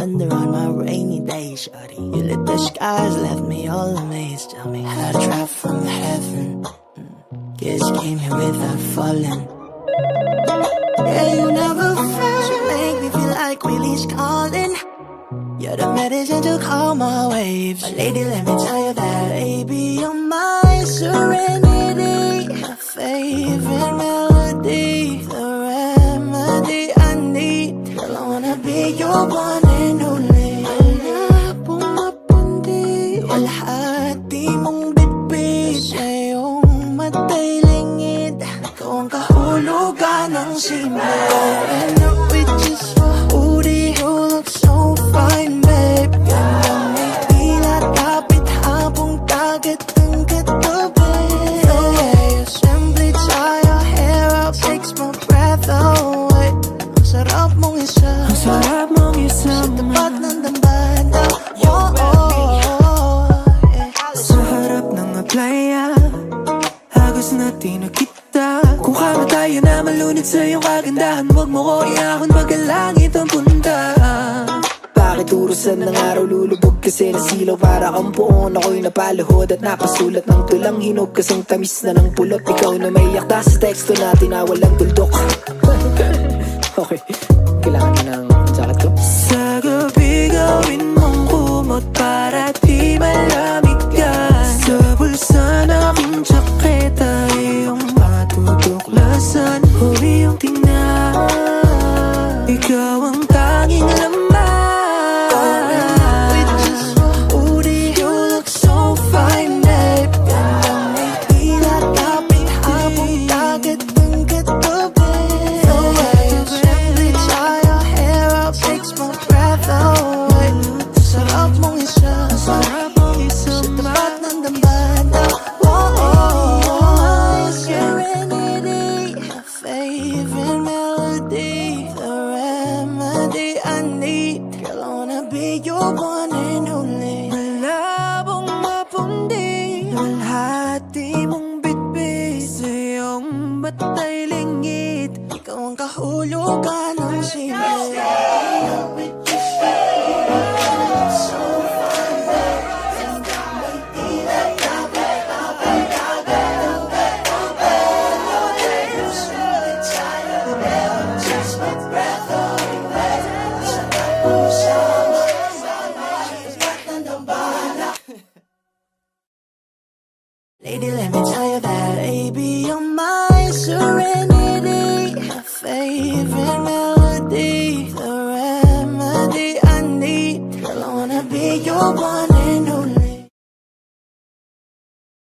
thunder on my rainy day, shawty. You lit the skies, left me all amazed. Tell me how to drop from heaven. Kids came here without falling. Yeah, you never felt. You make me feel like Willie's calling. You're the medicine to calm my waves. But lady, let me tell you that, baby, you're my serenity. My favorite melody. The remedy I need. Girl, I wanna be your one Walhati mong bitbit. Sa iyong matay lingid. Ikaw ang kahulugan ng simba. And up with just Uri, you look so fine, babe. Ganda may tila kapit habang dagat ang katabi. The way you simply tie your hair up takes my breath away. Ang sarap mong isa. Ang sarap mong isa. Sa tapat ng dambana. Oh, oh, kamatayan na malunod sa iyong kagandahan Huwag mo ko iahon pag langit ang punta. Bakit urusan ng araw lulubog kasi nasilaw? Para kang puon ako'y napaluhod At napasulat ng tulang hinog. Kasing tamis na ng pulot Ikaw na may yakda. Sa teksto natin na walang tuldok. Okay, matay lingid Ikaw ang kahulugan ng simple. Lady, let me tell you that, 不管